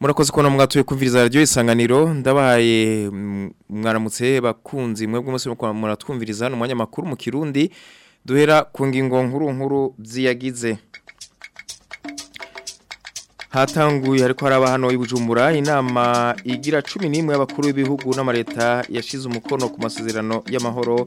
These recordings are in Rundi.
murakoze kubona mwatuye kumviriza radiyo isanganiro ndabahaye mm, mwaramutse bakunzi mwebwe umunsi muratwumviriza ni mu kirundi duhera ku ngingo nkuru nkuru byiyagize hatanguye ariko hari hano i inama igira cumi n'imwe y'abakuru b'ibihugu n'amareta yashize umukono ku masezerano y'amahoro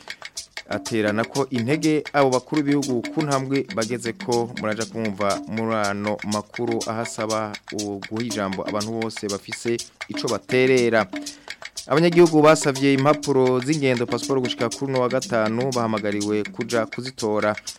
atera nako intege abo bakuru bihugu ku ntambwe bageze ko muraja kumva murano makuru ahasaba guha ijambo abantu bose bafise ico baterera abanyagihugu basabye impapuro z'ingendo pasiporo gushyika kuri uno wa gatanu bahamagariwe kujya kuzitora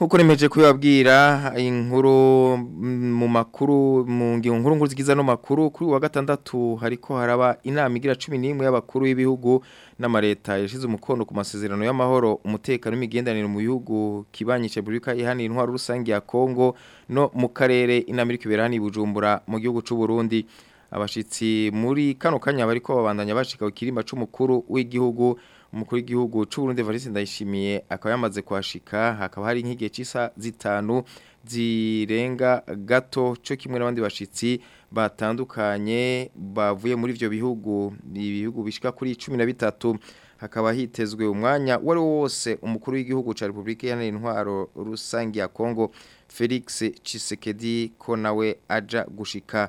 nkuko remeje kubibabwira inkuru mu makuru mu ngingo nkuru nkuru no makuru kuri wa gatandatu hariko haraba inama igira 11 y'abakuru b'ibihugu n'amareta yashize umukono ku masezerano y'amahoro umutekano n'imigenderanire mu bihugu kibanyije Republika ihani intwaro rusange ya Kongo no mu karere inama iriko iberani bujumbura mu gihugu c'u Burundi abashitsi muri kano kanya bariko babandanya bashika ku kirimba c'umukuru w'igihugu umukuru w'igihugu cy'uburundi valisi ndayishimiye akaba yamaze kwashika hakaba hari nk'igihe cy'isa zitanu zirenga gato cyo kimwe n'abandi bashyitsi batandukanye bavuye muri ibyo bihugu ibihugu bishyika kuri cumi na bitatu hakaba hitezwe umwanya wari wose umukuru w'igihugu cya repubulika iharanira intwaro rusange ya kongo felix cisekedi ko nawe aja gushika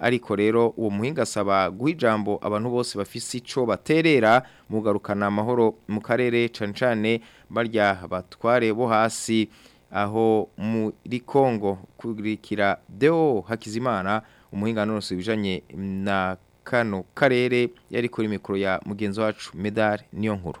ariko rero uwo muhinga asaba guhijambo abantu bose bafise icyo baterera mugarukana amahoro mu karere cyane barya batware bo hasi aho muri kongo kurikira deo hakizimana umuhinga nonese bijanye na kano karere yari kuri imikoro ya mugenzi wacu medal niyo nkuru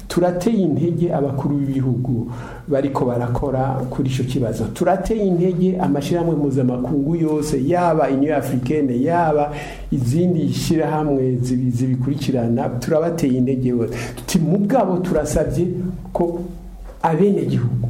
turateye intege abakuru b'ibihugu bariko barakora kuri icyo kibazo turateye intege amashyirahamwe mpuzamakungu yose yaba inyo afurikene yaba izindi shyirahamwe zibikurikirana turabateye intege yose tuti bwabo turasabye ko abenegihugu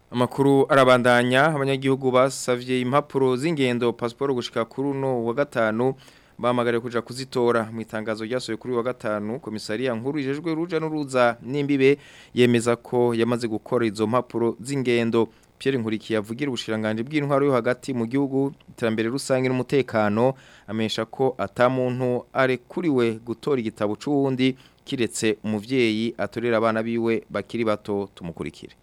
amakuru arabandanya abanyagihugu basabye impapuro z'ingendo pasiporo gushika kuri uno wa gatanu bamagariwe kuja kuzitora mu itangazo ryasohoye kuri wa gatanu komisariya nkuru ijejwe ruja n'uruza n'imbibe yemeza ko yamaze gukora izo mpapuro z'ingendo Pierre Nkuriki avugira ubushiranganje bw'intwaro yo hagati mu gihugu iterambere rusange n'umutekano amesha ko atamuntu are kuriwe gutora igitabo c'uwundi kiretse umuvyeyi atorera abana biwe bakiri bato tumukurikire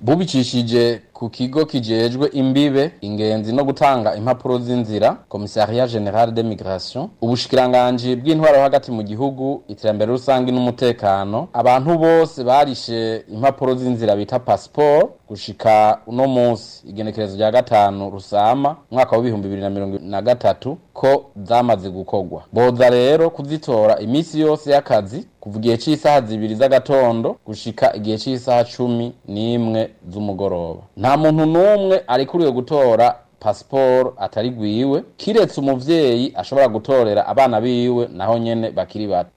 bubicishije ku kigo kijejwe imbibe ingenzi no gutanga impapuro z'inzira commissariat general de migration ubushikiranganji bw'intwaro hagati mu gihugu iterambere rusange n'umutekano abantu bose barishe impapuro z'inzira bita passport gushika uno munsi igenekerezo rya gatanu rusama umwaka w'ibihumbi bibiri na mirongo na gatatu ko zamaze gukorwa boza rero kuzitora iminsi yose y'akazi kuva igihe cy'isaha zibiri z'agatondo gushika igihe cy'isaha cumi n'imwe z'umugoroba nta muntu n'umwe ari kuriwe gutora pasiporo atari gwiwe kiretse umubyeyi ashobora gutorera abana biwe naho nyene bakiri bato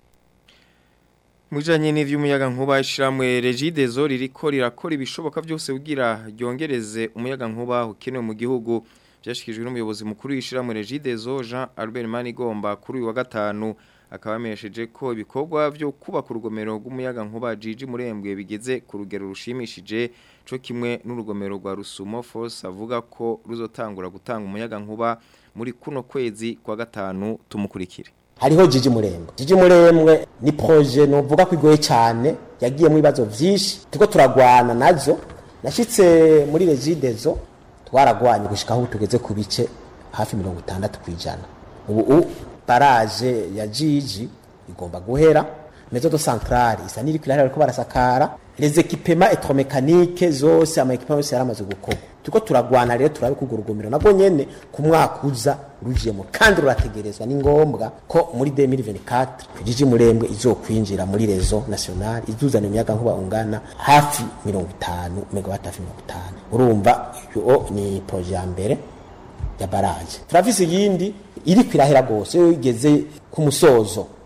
mujanye n'ivy'umuyaga nkuba ishiramwe Regideso ririko rirakora ibishoboka byose kugira ryongereze umuyaga nkuba ukenewe mu gihugu byashikijwe n'umuyobozi mukuru w'ishiramwe Regideso Jean Albert Manigomba kuri uyu wa gatanu akaba ko ibikorwa byo kuba ku rugomero rw'umuyaga nkuba Gigi Murembwe bigeze ku rugero rushimishije cyo kimwe n'urugomero rwa Rusumo Force avuga ko ruzotangura gutanga umuyaga nkuba muri kuno kwezi kwa gatanu tumukurikire hariho jiji murembwe jiji murembwe ni proje novuga ko igoye cyane yagiyemo ibibazo byinshi turiko turagwana nazo nashyitse muri regidezo twaragwanye gushika aho tugeze ku bice hafi mirongo itandatu ku ijana ubu baraje ya jiji igomba guhera mezodo santrale isa n'iri kwirahera bariko barasakara les equipements electromecaniques zose ama equipements yose amaze gukorwa turiko turagwana rero turabe ko urwo rugomero nabwo nyene ku mwaka uza rujiyemo kandi rurategerezwa ni ngombwa ko muri 2024 jiji murembwe kwinjira muri rezo national izuzana imyaka nkuba ungana hafi 50 megawatt hafi 50 urumva iyo ni projet ya mbere ya baraje turafise yindi iri kwirahera gose yo igeze ku musozo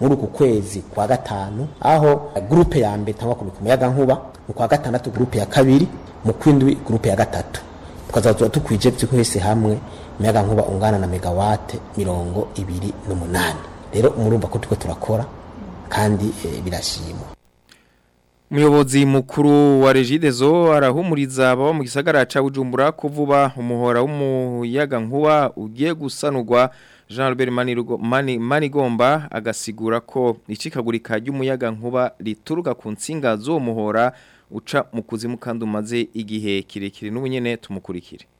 muri uku kwezi kwa gatanu aho gurupe ya mbere itanga gutumikira umuyaga nkuba mu kwa gatandatu gurupe ya kabiri mu kw'indwi gurupe ya gatatu tukazazura tukwije byihese hamwe umuyaga nkuba ungana na megawate mirongo ibiri n'umunani rero murumva ko turiko turakora kandi eh, birashimwa umuyobozi mukuru wa regidezo arahumuriza ababa mu gisagara cya bujumbura ko vuba umuhora w'umuyaga nkuba ugiye gusanurwa jean Albert manigomba agasigura ko icikagurika ry'umuyaga nkuba rituruka ku nsinga z'uwo muhora uca mu kuzimu kandi umaze igihe kirekire n'ubunyene tumukurikire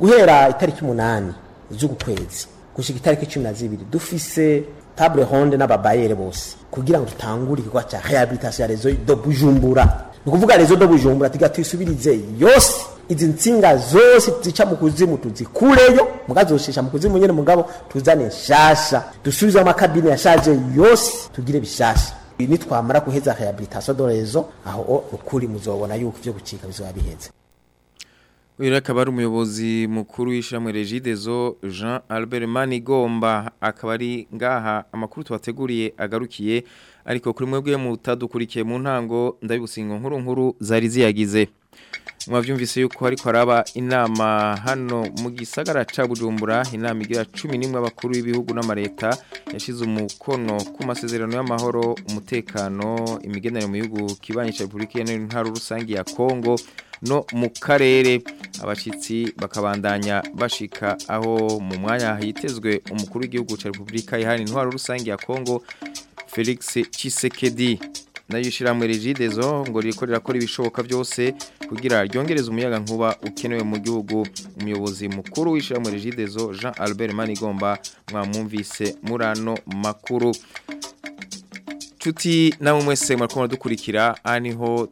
guhera itariki umunani z'ukwezi gushyika itariki cumi na zibiri dufise tabure honde n'ababayere bose kugira ngo dutangure igikorwa cya rehabilitation ya rezo do bujumbura ni ukuvuga rezo do bujumbura tugira tuyisubirize yose izi nsinga zose zica mu kuzimu tuzikureyo mukazoshesha mu kuzimu nyene mugabo tuzane nshasha dusubize amakabine yashaje yose tugire bishasha nitwamara kuheza rehabilitation do rezo aho ukuri muzobona yuko ivyo gucika bizoba biheze uyu akaba ari umuyobozi mukuru w'ishyirahamwe regidezo jean albert manigomba akaba ari ngaha amakuru tubateguriye agarukiye ariko kuri mwebwe mutadukurikiye mu ntango ndabibusinga nkuru nkuru zari ziyagize mwabyumvise yuko ariko haraba inama hano mu gisagara ca Bujumbura inama igira 11 abakuru b'ibihugu n'amareta yashize umukono ku masezerano y'amahoro umutekano imigenere mu bihugu kibanisha Republika ya Ntara rusangi ya Kongo no mu karere abashitsi bakabandanya bashika aho mu mwanya hitezwe umukuru w'igihugu ca Republika ya Ntara rusangi ya Kongo Felix Chisekedi nayo ishyirahamwe regidezo ngo riko rirakora ibishoboka byose kugira ryongereze umuyaga nkuba ukenewe mu gihugu umuyobozi mukuru w'ishyirahamwe regidezo Jean Albert Manigomba mwamwumvise murano makuru Chuti na mwese mwakumara dukurikira aniho